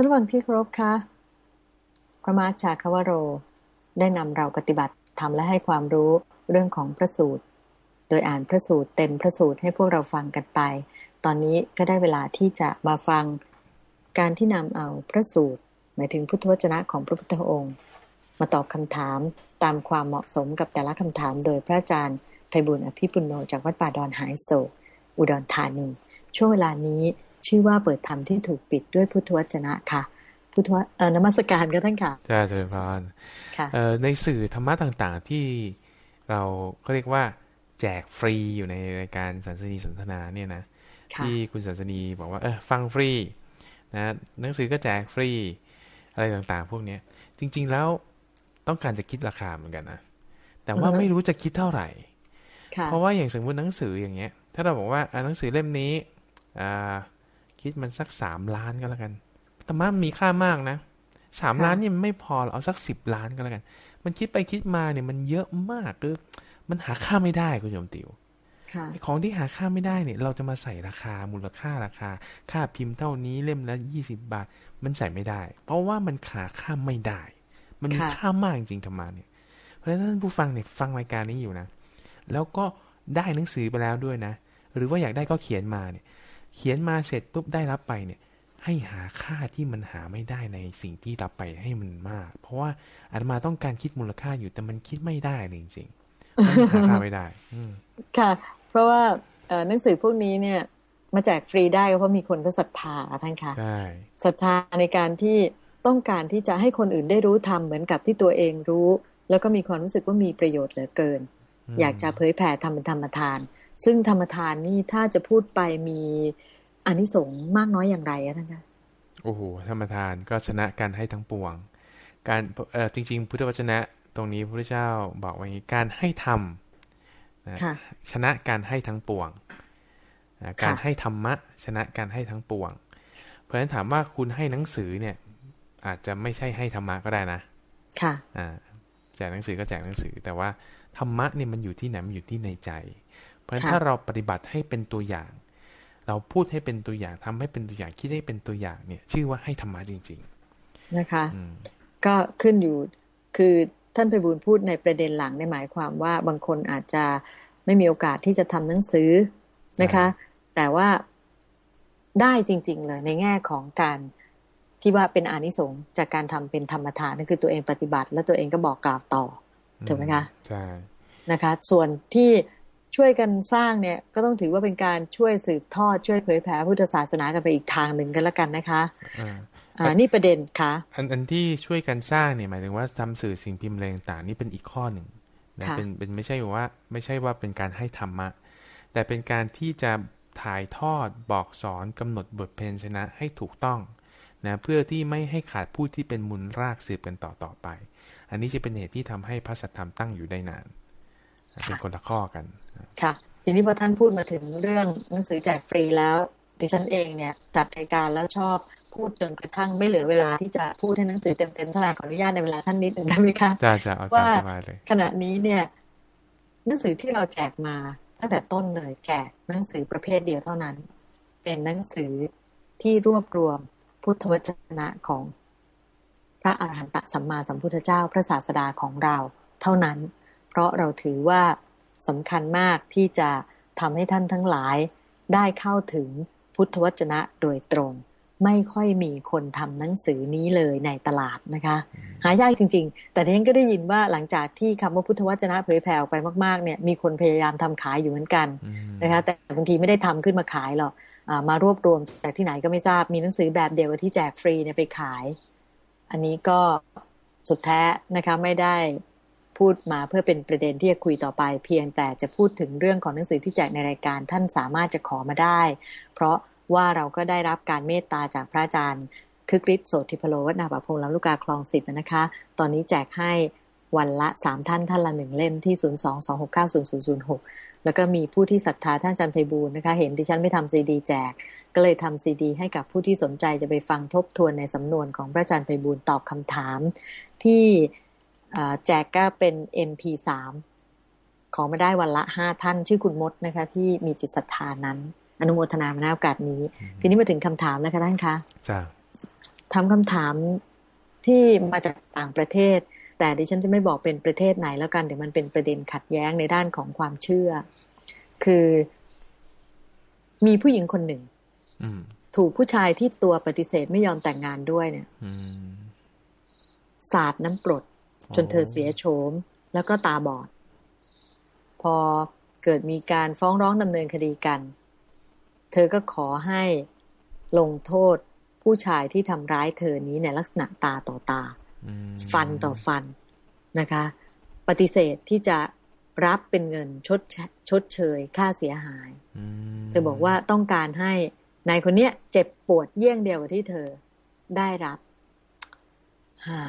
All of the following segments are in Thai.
ท่านวังที่เคารพคะพระมาชาคาวโร ได้นำเราปฏิบัติทำและให้ความรู้เรื่องของพระสูตร โดยอ่านพระสูตรเต็มพระสูตรให้พวกเราฟังกันไป ตอนนี้ก็ได้เวลาที่จะมาฟัง การที่นำเอาพระสูตร หมายถึงพุทธวจนะของพระพุทธองค์ มาตอบคำถามตามความเหมาะสมกับแต่ละคำถาม โดยพระอาจารย์ไพบุญอภิปุโนจากวัดป่าดอนหายโศกอุดรธานี ช่วงเวลานี้ ชื่อว่าเปิดธรรมที่ถูกปิดด้วยพุทธวจนะค่ะ พุทธวเอ่อนมัสการกันท่านค่ะใช่เจริญพรในสื่อธรรมะต่างๆที่เราเขาเรียกว่า แจกฟรีอยู่ในรายการสันสนีสนทนาเนี่ยนะที่คุณสันสนีบอกว่าเออฟังฟรีนะหนังสือก็แจกฟรีอะไรต่างๆ พวกนี้จริง ๆแล้วต้องการจะคิดราคาเหมือนกันนะแต่ว่าไม่รู้จะคิดเท่าไหร่เพราะว่าอย่างสมมติหนังสืออย่างเงี้ย ถ้าเราบอกว่าหนังสือเล่มนี้ คิดมันสักสามล้านก็แล้วกันธรรมะมีค่ามากนะสามล้านนี่มันไม่พอเอาสักสิบล้านก็แล้วกัน มันคิดไปคิดมาเนี่ยมันเยอะมากคือมันหาค่าไม่ได้คุณโยมติวของที่หาค่าไม่ได้เนี่ยเราจะมาใส่ราคามูลค่าราคา ค่าพิมพ์เท่านี้เล่มละยี่สิบาท มันใส่ไม่ได้ เพราะว่ามันขาค่าไม่ได้ มันมีค่ามากจริงธรรมะเนี่ย เพราะฉะนั้นท่านผู้ฟังเนี่ยฟังรายการนี้อยู่นะ แล้วก็ได้หนังสือไปแล้วด้วยนะ หรือว่าอยากได้ก็เขียนมาเนี่ย เขียนมาเสร็จปุ๊บได้รับไปเนี่ยให้หาค่าที่มันหาไม่ได้ในสิ่งที่รับไปให้มันมาก เพราะว่าอาตมาต้องการคิดมูลค่าอยู่แต่มันคิดไม่ได้จริงๆหาค่าไม่ได้ค่ะ เพราะว่าหนังสือพวกนี้เนี่ยมาแจกฟรีได้เพราะมีคนก็ศรัทธาท่านคะศรัทธาในการที่ต้องการที่จะให้คนอื่นได้รู้ทำเหมือนกับที่ตัวเองรู้ แล้วก็มีความรู้สึกว่ามีประโยชน์เหลือเกิน อยากจะเผยแผ่ทำเป็นธรรมทาน ซึ่งธรรมทานนี่ถ้าจะพูดไปมีอนิสงส์มากน้อยอย่างไรอะท่านคะโอ้โหธรรมทานก็ชนะการให้ทั้งปวง การเออจริง ๆ พุทธวจนะตรงนี้พระเจ้าบอกว่าการให้ทำนะชนะการให้ทั้งปวงนะการให้ธรรมะ ชนะการให้ทั้งปวง เพราะฉะนั้นถามว่าคุณให้หนังสือเนี่ย อาจจะไม่ใช่ให้ธรรมะก็ได้นะค่ะอ่าแจกหนังสือก็แจกหนังสือ แต่ว่าธรรมะเนี่ยมันอยู่ที่ไหนมันอยู่ที่ในใจ เพราะฉะนั้นถ้าเราปฏิบัติให้เป็นตัวอย่าง เราพูดให้เป็นตัวอย่างทำให้เป็นตัวอย่างคิดให้เป็นตัวอย่างเนี่ย ชื่อว่าให้ธรรมะจริง ๆนะคะ ก็ขึ้นอยู่คือท่านไปบูลพูดในประเด็นหลังในหมายความว่าบางคนอาจจะไม่มีโอกาสที่จะทำหนังสือนะคะ แต่ว่าได้จริง ๆ เลยในแง่ของการที่ว่าเป็นอานิสงส์จากการทำเป็นธรรมทานนั่นคือตัวเองปฏิบัติ แล้วตัวเองก็บอกกล่าวต่อถูกไหมคะใช่นะคะ ส่วนที่ ช่วยกันสร้างเนี่ยก็ต้องถือว่าเป็นการช่วยสืบทอดช่วยเผยแผ่พุทธศาสนากันไปอีกทางหนึ่งกันแล้วกันนะคะอ่านี่ประเด็นค่ะอันอันที่ช่วยกันสร้างเนี่ยหมายถึงว่าทำสื่อสิ่งพิมพ์อะไรต่างๆนี่เป็นอีกข้อหนึ่งนะเป็นเป็นไม่ใช่ว่าไม่ใช่ว่าเป็นการให้ธรรมะ แต่เป็นการที่จะถ่ายทอดบอกสอนกำหนดบทเพลงชนะให้ถูกต้องนะเพื่อที่ไม่ให้ขาดผู้ที่เป็นมูลรากสืบกันต่อต่อไป อันนี้จะเป็นเหตุที่ทำให้พระสัทธรรมตั้งอยู่ได้นาน เป็นคนละข้อกัน ค่ะ ทีนี้พอท่านพูดมาถึงเรื่องหนังสือแจกฟรีแล้ว ดิฉันเองเนี่ยจัดรายการแล้วชอบพูดจนกระทั่งไม่เหลือเวลาที่จะพูดให้หนังสือเต็มๆเท่าไหร่ขออนุญาตในเวลาท่านนิดหนึ่งได้ไหมคะจ้าจ้าว่าขณะนี้เนี่ยหนังสือที่เราแจกมาตั้งแต่ต้นเลยแจกหนังสือประเภทเดียวเท่านั้น เป็นหนังสือที่รวบรวมพุทธวจนะของพระอาหารหันตสัมมาสัมพุทธเจ้า พระศาสดาของเราเท่านั้น เพราะเราถือว่าสำคัญมากที่จะทำให้ท่านทั้งหลาย ได้เข้าถึงพุทธวจนะโดยตรง ไม่ค่อยมีคนทำหนังสือนี้เลยในตลาดนะคะ หายากจริง ๆ แต่เน้นก็ได้ยินว่าหลังจากที่คำว่าพุทธวจนะเผยแผ่ออกไปมากๆเนี่ยมีคนพยายามทำขายอยู่เหมือนกันนะคะแต่บางทีไม่ได้ทำขึ้นมาขายหรอกมารวบรวมจากที่ไหนก็ไม่ทราบมีหนังสือแบบเดียวที่แจกฟรีเนี่ยไปขาย อันนี้ก็สุดแท้นะคะไม่ได้ พูดมาเพื่อเป็นประเด็นที่จะคุยต่อไป เพียงแต่จะพูดถึงเรื่องของหนังสือที่แจกในรายการ ท่านสามารถจะขอมาได้ เพราะว่าเราก็ได้รับการเมตตาจากพระอาจารย์คึกฤทธิ์โสติพโลวัฒนาบพงศ์ลำลูกกาคลองสิบนะคะ ตอนนี้แจกให้วันละสามท่านท่านละหนึ่งเล่มที่ศูนย์สองสองหกเก้าศูนย์ศูนย์ศูนย์หกแล้วก็มีผู้ที่ศรัทธาท่านอาจารย์ไพบูลนะคะ เห็นดิฉันไม่ทำซีดีแจก ก็เลยทำซีดี ให้กับผู้ที่สนใจจะไปฟังทบทวนในสำนวนของพระอาจารย์ไพบูลตอบคำถาม ที่ แจกก็เป็น MP3 ขอมาได้วันละห้าท่านชื่อคุณมดนะคะ ที่มีจิตศรัทธานั้น อนุโมทนามาในโอกาสนี้ ทีนี้มาถึงคำถามแล้วค่ะท่านคะจ้าทำคำถามที่มาจากต่างประเทศ แต่ดิฉันจะไม่บอกเป็นประเทศไหนแล้วกันเดี๋ยวมันเป็นประเด็นขัดแย้งในด้านของความเชื่อ คือ มีผู้หญิงคนหนึ่งถูกผู้ชายที่ตัวปฏิเสธไม่ยอมแต่งงานด้วยเนี่ยสาดน้ำกรด จนเธอเสียโฉมแล้วก็ตาบอด พอเกิดมีการฟ้องร้องดำเนินคดีกัน เธอก็ขอให้ลงโทษผู้ชายที่ทำร้ายเธอนี้ในลักษณะตาต่อตา ฟันต่อฟันนะคะ ปฏิเสธที่จะรับเป็นเงินชดชดเชยค่าเสียหาย เธอบอกว่าต้องการให้นายคนเนี้ยเจ็บปวดเยี่ยงเดียวกับที่เธอได้รับฮ่า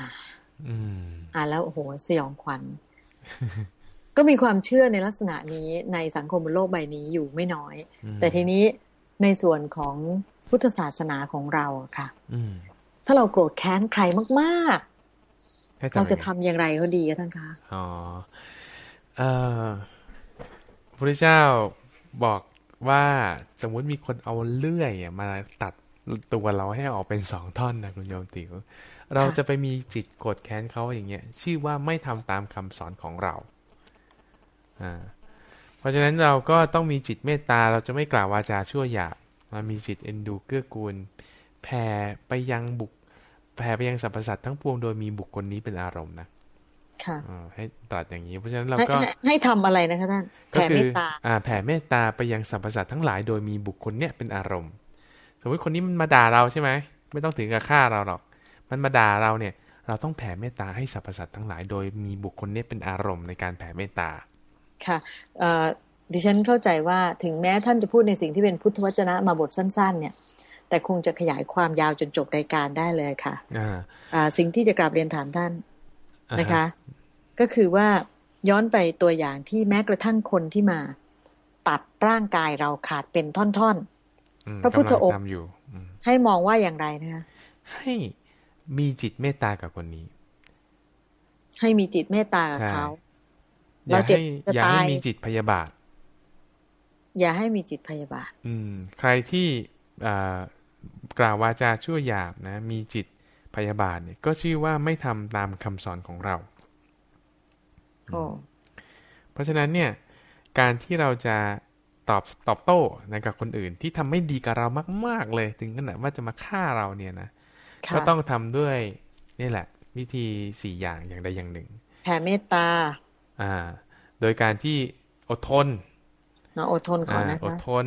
อ่าแล้วโอ้โหสยองขวัญ ก็มีความเชื่อในลักษณะนี้ในสังคมบนโลกใบนี้อยู่ไม่น้อย แต่ทีนี้ในส่วนของพุทธศาสนาของเราค่ะถ้าเราโกรธแค้นใครมากๆ เราจะทำอย่างไรก็ดีกันท่านคะอ๋อเออพระเจ้าบอกว่าสมมุติมีคนเอาเลื่อยมาตัดตัวเราให้ออกเป็นสองท่อนนะคุณโยมติ๋ว เราจะไปมีจิตโกรธแค้นเขาอย่างเงี้ย ชื่อว่าไม่ทำตามคำสอนของเราอ่าเพราะฉะนั้นเราก็ต้องมีจิตเมตตา เราจะไม่กล่าววาจาชั่วหยาบมามีจิตเอ็นดูเกื้อกูลแผ่ไปยังบุคแผ่ไปยังสรรพสัตว์ทั้งปวงโดยมีบุคคลนี้เป็นอารมณ์นะค่ะให้ตรัสอย่างนี้ เพราะฉะนั้นเราก็ให้ทำอะไรนะคะท่านแผ่เมตตาอ่าแผ่เมตตาไปยังสรรพสัตว์ทั้งหลายโดยมีบุคคลเนี้ยเป็นอารมณ์ สมมติคนนี้มันมาด่าเราใช่ไหมไม่ต้องถึงกับฆ่าเราหรอก มันมาด่าเราเนี่ย เราต้องแผ่เมตตาให้สรรพสัตว์ทั้งหลาย โดยมีบุคคลนี้เป็นอารมณ์ในการแผ่เมตตา ค่ะดิฉันเข้าใจว่าถึงแม้ท่านจะพูดในสิ่งที่เป็นพุทธวจนะมาบทสั้น ๆ เนี่ย แต่คงจะขยายความยาวจนจบรายการได้เลยค่ะสิ่งที่จะกราบเรียนถามท่านนะคะ ก็คือว่าย้อนไปตัวอย่างที่แม้กระทั่งคนที่มา ตัดร่างกายเราขาดเป็นท่อนๆพระพุทธองค์ให้มองว่าอย่างไรนะคะให้ มีจิตเมตตากับคนนี้ ให้มีจิตเมตตากับเขาเราเจ็บอย่าให้มีจิตพยาบาท อย่าให้มีจิตพยาบาท อืม ใครที่กล่าววาจาชั่วหยาบนะ มีจิตพยาบาทเนี่ย ก็ชื่อว่าไม่ทำตามคำสอนของเราเพราะฉะนั้นเนี่ย การที่เราจะตอบตอบโต้นะกับคนอื่นที่ทำไม่ดีกับเรามาก ๆ เลย ถึงขนาดว่าจะมาฆ่าเราเนี่ยนะ ก็ต้องทำด้วยนี่แหละ วิธีสี่อย่างอย่างใดอย่างหนึ่งแผ่เมตตา อ่า โดยการที่อดทนอดทนก่อนนะคะอดทน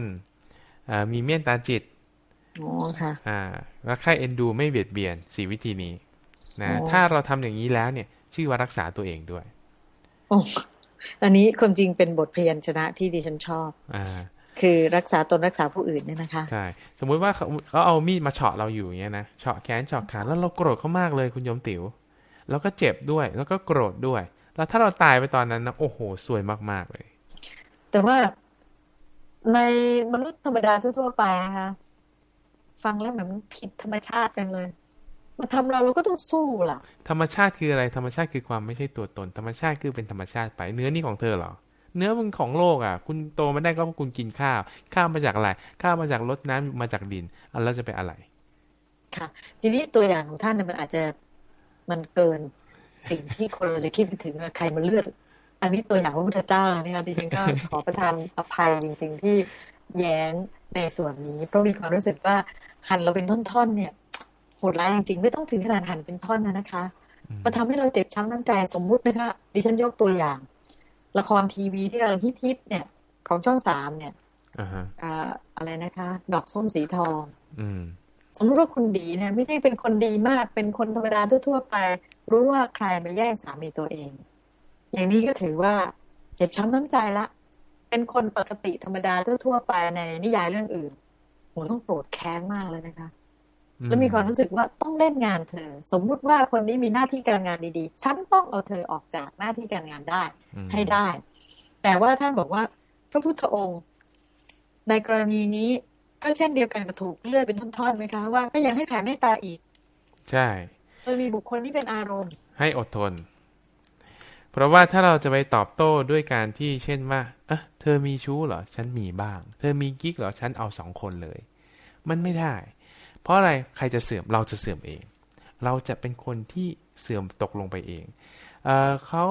อ่ามีเมตตาจิตอ๋อค่ะอ่าแล้วค่เอ็นดูไม่เบียดเบียนสี่วิธีนี้นะถ้าเราทำอย่างนี้แล้วเนี่ย ชื่อว่ารักษาตัวเองด้วยอันนี้ความจริงเป็นบทพยัญชนะที่ดิฉันชอบ อ่า คือรักษาตนรักษาผู้อื่นเนี่ยนะคะใช่สมมุติว่าเขาเขาเอามีดมาเฉาะเราอยู่อย่างเงี้ยนะเฉาะแขนเฉาะขาแล้วเราโกรธเขามากเลยคุณยมติ๋วแล้วก็เจ็บด้วย แล้วก็โกรธด้วย แล้วถ้าเราตายไปตอนนั้นนะโอ้โหสวยมากๆเลย แต่ว่าในมนุษย์ธรรมดาทั่วๆไปนะคะฟังแล้วเหมือนผิดธรรมชาติจังเลยมาทำเราเราก็ต้องสู้ล่ะ ธรรมชาติคืออะไรธรรมชาติคือความไม่ใช่ตัวตน ธรรมชาติคือเป็นธรรมชาติไปเนื้อนี่ของเธอเหรอ เนื้อมันของโลกอะ คุณโตมาได้ก็เพราะคุณกินข้าว ข้าวมาจากอะไร ข้าวมาจากรดน้ำมาจากดินอันแล้วจะไปอะไร ค่ะ ทีนี้ตัวอย่างของท่านเนี่ยมันอาจจะมันเกินสิ่งที่คนเราจะคิดถึงใครมันเลือด อันนี้ตัวอย่างพระพุทธเจ้านี่ค่ะดิฉันก็ขอประทานอภัยจริง ๆ ที่แย้งในส่วนนี้ เพราะมีความรู้สึกว่าคันเราเป็นท่อนๆเนี่ยโหดร้ายจริงๆไม่ต้องถึงขนาดหั่นเป็นท่อนนะนะคะมาทำให้เราเจ็บช้ำน้ำใจสมมุตินะคะดิฉันยกตัวอย่าง ละครทีวีที่กำลังฮิตๆเนี่ย ของช่องสามเนี่ยอะไรนะคะ ดอกส้มสีทองสมมติว่าคุณดีเนี่ยไม่ใช่เป็นคนดีมากเป็นคนธรรมดาทั่วๆไป รู้ว่าใครมาแย่งสามีตัวเอง อย่างนี้ก็ถือว่าเจ็บช้ำน้ำใจละ เป็นคนปกติธรรมดาทั่วๆไปในนิยายเรื่องอื่นโหต้องโกรธแค้นมากเลยนะคะ แล้วมีความรู้สึกว่าต้องเล่นงานเธอ สมมุติว่าคนนี้มีหน้าที่การงานดีๆ ฉันต้องเอาเธอออกจากหน้าที่การงานได้ให้ได้ แต่ว่าท่านบอกว่าพระพุทธองค์ ในกรณีนี้ก็เช่นเดียวกันกับถูกเลื่อยเป็นท่อนๆไหมคะว่าก็ยังให้แผ่เมตตาอีก ใช่โดยมีบุคคลที่เป็นอารมณ์ ให้อดทน เพราะว่าถ้าเราจะไปตอบโต้ด้วยการที่เช่นว่าเออเธอมีชู้เหรอ ฉันมีบ้าง เธอมีกิ๊กเหรอ ฉันเอาสองคนเลย มันไม่ได้ เพราะอะไรใครจะเสื่อมเราจะเสื่อมเอง เราจะเป็นคนที่เสื่อมตกลงไปเองเอเขา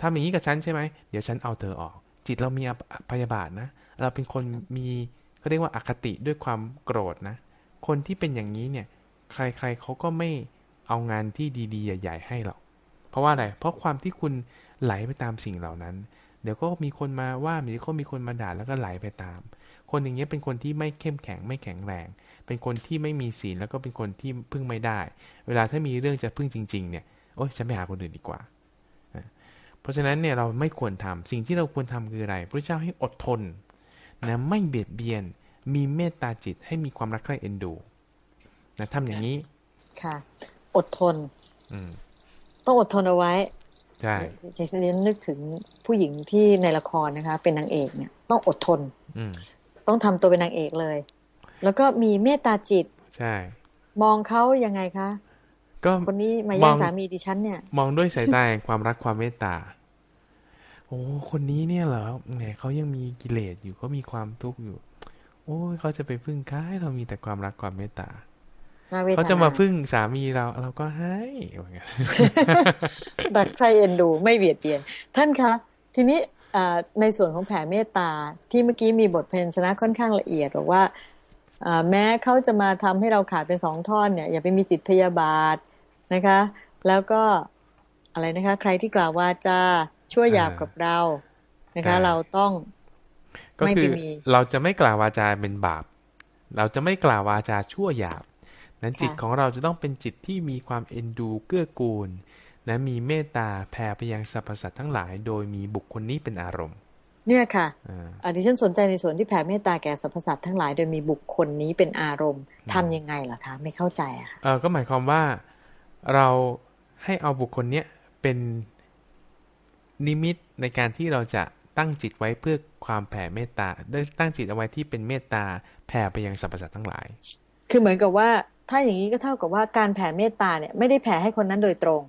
ทำอย่างนี้กับฉันใช่ไหมเดี๋ยวฉันเอาเธอออก จิตเรามีพยาบาทนะ เราเป็นคนมีเขาเรียกว่าอาคติด้วยความโกรธนะ คนที่เป็นอย่างนี้เนี่ยใครๆเขาก็ไม่เอางานที่ดีๆ ใหญ่ ๆ ให้หรอก เพราะว่าอะไร เพราะความที่คุณไหลไปตามสิ่งเหล่านั้น เดี๋ยวก็มีคนมาว่ามีก็มีคนมาด่าแล้วก็ไหลไปตาม คนอย่างเงี้ยเป็นคนที่ไม่เข้มแข็งไม่แข็งแรง เป็นคนที่ไม่มีศีลแล้วก็เป็นคนที่พึ่งไม่ได้ เวลาถ้ามีเรื่องจะพึ่งจริง ๆ เนี่ยโอ้ยฉันไปหาคนอื่นดีกว่า เพราะฉะนั้นเนี่ยเราไม่ควรทำสิ่งที่เราควรทำคืออะไรพระเจ้าให้อดทนนะไม่เบียดเบียน มีเมตตาจิตให้มีความรักใคร่เอ็นดูนะทำอย่างนี้ค่ะ อดทน อืมต้องอดทนเอาไว้ใช่ฉันนึกถึงผู้หญิงที่ในละครนะคะ เป็นนางเอกเนี่ย ต้องอดทนอืต้องทำตัวเป็นนางเอกเลย แล้วก็มีเมตตาจิต ใช่ มองเขายังไงคะ ก็คนนี้มาแย่งสามีดิฉันเนี่ย มองด้วยสายตาแห่งความรักความเมตตาโอ้คนนี้เนี่ยเหรอแหมเขายังมีกิเลสอยู่เขามีความทุกข์อยู่ โอ้ยเขาจะไปพึ่งค้ายเรามีแต่ความรักความเมตตาเขาจะมาพึ่งสามีเรา เราก็ให้ดักใครเอ็นดูไม่เบียดเบียน ท่านคะ ทีนี้ในส่วนของแผ่เมตตาที่เมื่อกี้มีบทเพลงชนะค่อนข้างละเอียดบอกว่า แม้เขาจะมาทำให้เราขาดเป็นสองท่อนเนี่ยอย่าไปมีจิตพยาบาทนะคะ แล้วก็อะไรนะคะ ใครที่กล่าวว่าจะช่วยหยาบกับเรานะคะ เราต้องก็คือเราจะไม่กล่าววาจาเป็นบาป เราจะไม่กล่าววาจาชั่วหยาบ นั้นจิตของเราจะต้องเป็นจิตที่มีความเอ็นดูเกื้อกูลนะมีเมตตาแผ่ไปยังสรรพสัตว์ทั้งหลาย โดยมีบุคคลนี้เป็นอารมณ์ เนี่ยค่ะอันนี้ฉันสนใจในส่วนที่แผ่เมตตาแก่สรรพสัตว์ทั้งหลายโดยมีบุคคลนี้เป็นอารมณ์ ทํำยังไงล่ะคะ ไม่เข้าใจอะเออก็หมายความว่าเราให้เอาบุคคลเนี้ยเป็นนิมิตในการที่เราจะตั้งจิตไว้เพื่อความแผ่เมตตาได้ตั้งจิตเอาไว้ที่เป็นเมตตาแผ่ไปยังสรรพสัตว์ทั้งหลาย คือเหมือนกับว่าถ้าอย่างนี้ก็เท่ากับว่าการแผ่เมตตาเนี่ยไม่ได้แผ่ให้คนนั้นโดยตรง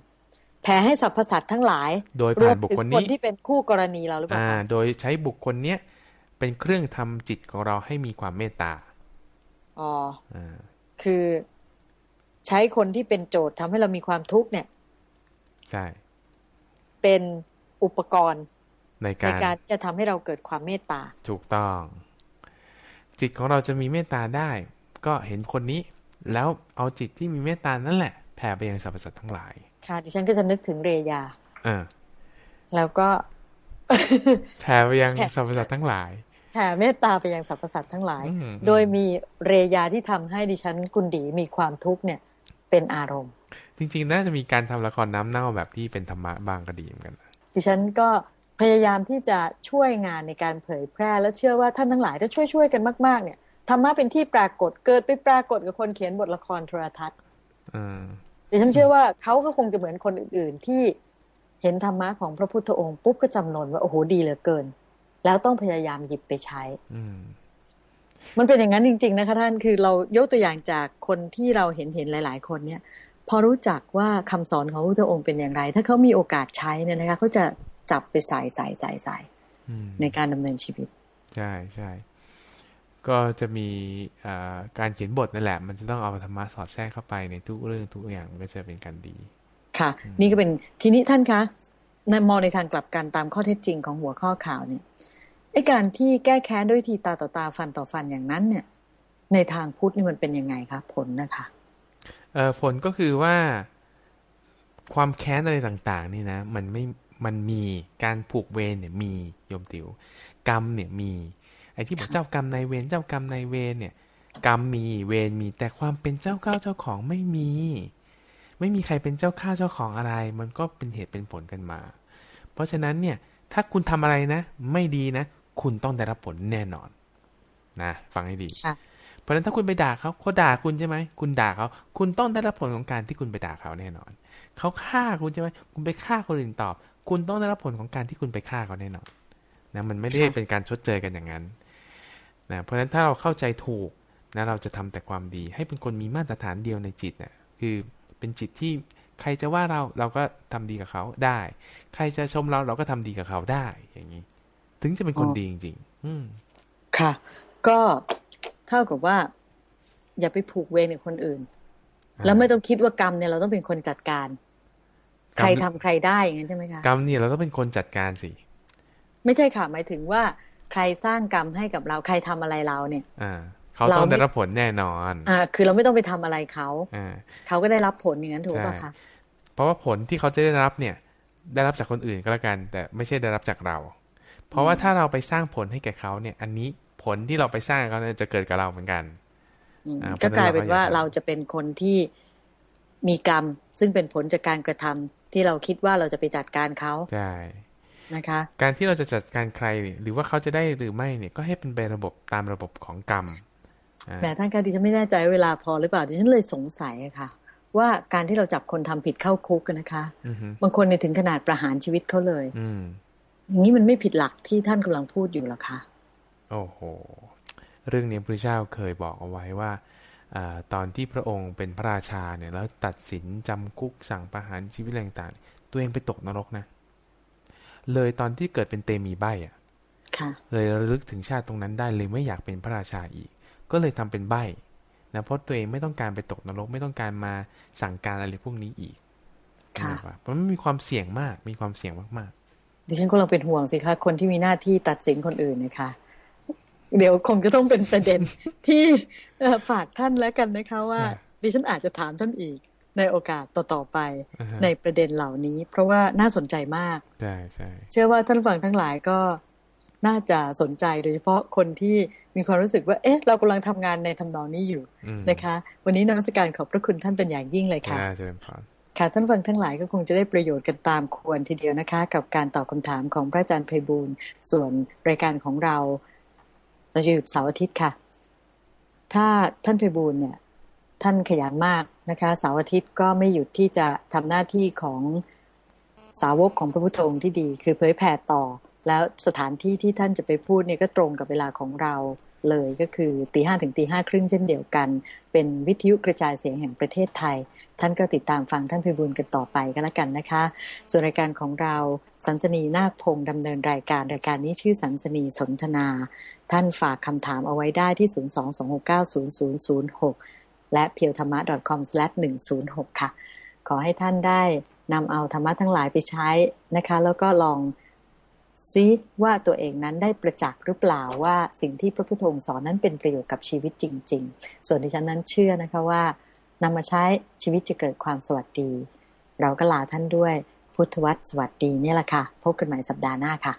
แผ่ให้สรรพสัตว์ทั้งหลาย โดยผ่านบุคคลนี้คนที่เป็นคู่กรณีเราหรือเปล่าอ่าโดยใช้บุคคลเนี้ยเป็นเครื่องทำจิตของเราให้มีความเมตตา อ๋อคือใช้คนที่เป็นโจทย์ทำให้เรามีความทุกข์เนี่ย ใช่ เป็นอุปกรณ์ในการการจะทำให้เราเกิดความเมตตา ถูกต้อง จิตของเราจะมีเมตตาได้ ก็เห็นคนนี้ แล้วเอาจิตที่มีเมตตานั่นแหละแผ่ไปยังสรรพสัตว์ทั้งหลาย ค่ะดิฉันก็จะนึกถึงเรยาอ่าแล้วก็แผ่ไปยังสรรพสัตว์ทั้งหลายแผ่เมตตาไปยังสรรพสัตว์ทั้งหลาย โดยมีเรยาที่ทำให้ดิฉันกุณดีมีความทุกข์เนี่ยเป็นอารมณ์ จริงๆ น่าจะมีการทำละครน้ำเน่าแบบที่เป็นธรรมะบางก็ดีเหมือนกัน ดิฉันก็พยายามที่จะช่วยงานในการเผยแพร่และเชื่อว่าท่านทั้งหลายถ้าช่วยๆกันมากๆ เนี่ยธรรมะเป็นที่ปรากฏเกิดไปปรากฏกับคนเขียนบทละครโทรทัศน์ ดิฉันเชื่อว่าเขาก็คงจะเหมือนคนอื่น ๆ ที่เห็นธรรมะของพระพุทธองค์ปุ๊บก็จำนวนว่าโอ้โหดีเหลือเกิน แล้วต้องพยายามหยิบไปใช้มันเป็นอย่างนั้นจริง ๆ นะคะท่านคือเรายกตัวอย่างจากคนที่เราเห็นเห็นหลาย ๆ คนเนี่ย พอรู้จักว่าคำสอนของพระพุทธองค์เป็นอย่างไร ถ้าเขามีโอกาสใช้เนี่ยนะคะเขาจะจับไปใส่ใส่ใส่ใส่ในการดำเนินชีวิต ใช่ใช่ ก็จะมีการเขียนบทนั่นแหละ มันจะต้องเอาธรรมะสอดแทรกเข้าไปในทุกเรื่องทุกอย่างก็จะเป็นการดี ค่ะ นี่ก็เป็นทีนี้ท่านคะในมองในทางกลับกันตามข้อเท็จจริงของหัวข้อข่าวเนี่ยไอ้การที่แก้แค้นด้วยทีตาต่อตาฟันต่อฟันอย่างนั้นเนี่ย ในทางพุทธนี่มันเป็นยังไงคะผลนะคะเอ่อผลก็คือว่าความแค้นอะไรต่าง ๆ นี่นะ มันไม่มันมีการผูกเวรเนี่ยมีโยมติว๋วกรรมเนี่ยมีไอ้ที่บอกเจ้ากรรมนายเวรเจ้ากรรมนายเวรเนี่ย กรรมมีเวรมีแต่ความเป็นเจ้าข้าวเจ้าของไม่มี ไม่มีใครเป็นเจ้าข้าวเจ้าของอะไร มันก็เป็นเหตุเป็นผลกันมา เพราะฉะนั้นเนี่ยถ้าคุณทำอะไรนะ ไม่ดีนะ คุณต้องได้รับผลแน่นอน นะฟังให้ดีเพราะฉะนั้นถ้าคุณไปด่าเขาเขาด่าคุณใช่ไหมคุณด่าเขาคุณต้องได้รับผลของการที่คุณไปด่าเขาแน่นอนเขาฆ่าคุณใช่ไหมคุณไปฆ่าคนอื่นตอบ คุณต้องได้รับผลของการที่คุณไปฆ่าเขาแน่นอนนะมันไม่ได้เป็นการชดเชยกันอย่างนั้น นะเพราะฉะนั้นถ้าเราเข้าใจถูกนะเราจะทำแต่ความดี ให้เป็นคนมีมาตรฐานเดียวในจิตเนะ่ยคือเป็นจิตที่ใครจะว่าเราเราก็ทำดีกับเขาได้ ใครจะชมเราเราก็ทำดีกับเขาได้อย่างนี้ ถึงจะเป็นคนดีจริง ๆ อืมค่ะ ก็เท่ากับว่า อย่าไปผูกเวรกับคนอื่น แล้วไม่ต้องคิดว่ากรรมเนี่ยเราต้องเป็นคนจัดการ ใครทำใครได้อย่างนั้นใช่ไหมคะกรรมเนี่ยเราต้องเป็นคนจัดการสิไม่ใช่ค่ะหมายถึงว่า ใครสร้างกรรมให้กับเราใครทำอะไรเราเนี่ยอ่าเขาต้องได้รับผลแน่นอนอ่าคือเราไม่ต้องไปทำอะไรเขาอ่าเขาก็ได้รับผลอย่างนั้นถูกป่ะคะเพราะว่าผลที่เขาจะได้รับเนี่ย ได้รับจากคนอื่นก็แล้วกัน แต่ไม่ใช่ได้รับจากเรา เพราะว่าถ้าเราไปสร้างผลให้แก่เขาเนี่ย อันนี้ผลที่เราไปสร้างเขาจะเกิดกับเราเหมือนกันก็กลายเป็นว่าเราจะเป็นคนที่มีกรรม ซึ่งเป็นผลจากการกระทำที่เราคิดว่าเราจะไปจัดการเขาใช่ นะคะ การที่เราจะจัดการใครหรือว่าเขาจะได้หรือไม่เนี่ยก็ให้เป็นไประบบตามระบบของกรรมแหมท่านคะดิฉันไม่แน่ใจเวลาพอหรือเปล่าดิฉันเลยสงสัยค่ะ ว่าการที่เราจับคนทำผิดเข้าคุกกันนะคะบางคนเนี่ยถึงขนาดประหารชีวิตเขาเลย อือย่างนี้มันไม่ผิดหลักที่ท่านกำลังพูดอยู่หรอคะโอ้โห เรื่องนี้พระเจ้าเคยบอกเอาไว้ว่าอตอนที่พระองค์เป็นพระราชาเนี่ยแล้วตัดสินจำคุกสั่งประหารชีวิตต่างๆ ตัวเองไปตกนรกนะ เลยตอนที่เกิดเป็นเตมีใบอะเลยระลึกถึงชาติตรงนั้นได้เลยไม่อยากเป็นพระราชาอีก ก็เลยทำเป็นใบนะเพราะตัวเองไม่ต้องการไปตกนรกไม่ต้องการมาสั่งการอะไรพวกนี้อีกค่ะเพราะมันมีความเสี่ยงมาก มีความเสี่ยงมากๆดิฉันก็ลังเป็นห่วงสิคะคนที่มีหน้าที่ตัดสินคนอื่นนะคะเดี๋ยวคงจะต้องเป็นประเด็นที่ฝากท่านแล้วกันนะคะว่าดิฉันอาจจะถามท่านอีก ในโอกาสต่อๆไปในประเด็นเหล่านี้ เพราะว่าน่าสนใจมากใช่ใช่เชื่อว่าท่านฟังทั้งหลายก็น่าจะสนใจโดยเฉพาะคนที่มีความรู้สึกว่า เอ๊ะ เรากำลังทำงานในทำนองนี้อยู่นะคะ วันนี้นักวิชาการขอบพระคุณท่านเป็นอย่างยิ่งเลยค่ะค่ะท่านฟังทั้งหลายก็คงจะได้ประโยชน์กันตามควรทีเดียวนะคะ กับการตอบคำถามของพระอาจารย์ไพบูลส่วนรายการของเราเราจะหยุดเสาร์อาทิตย์ค่ะ ถ้าท่านเพบูลเนี่ย ท่านขยันมาก นะคะเสาร์อาทิตย์ก็ไม่หยุดที่จะทำหน้าที่ของสาวกของพระพุทธองค์ที่ดี คือเผยแผ่ต่อ แล้วสถานที่ที่ท่านจะไปพูดเนี่ยก็ตรงกับเวลาของเราเลยก็คือตีห้าถึงตีห้าครึ่งเช่นเดียวกัน เป็นวิทยุกระจายเสียงแห่งประเทศไทย ท่านก็ติดตามฟังท่านพิบูลกันต่อไปก็แล้วกันนะคะ ส่วนรายการของเราสันสนีนาคพงศ์ดำเนินรายการรายการนี้ชื่อสันสนีสนทนา ท่านฝากคำถามเอาไว้ได้ที่ 022690006 และเพียวธรรมะ .com/106 ค่ะ ขอให้ท่านได้นำเอาธรรมะทั้งหลายไปใช้นะคะ แล้วก็ลองซิว่าตัวเองนั้นได้ประจักษ์หรือเปล่าว่าสิ่งที่พระพุทธองค์สอนนั้นเป็นประโยชน์กับชีวิตจริง ๆ ส่วนที่ฉันนั้นเชื่อนะคะว่านำมาใช้ชีวิตจะเกิดความสวัสดี เราก็ลาท่านด้วยพุทธวัตรสวัสดีนี่แหละค่ะ พบกันใหม่สัปดาห์หน้าค่ะ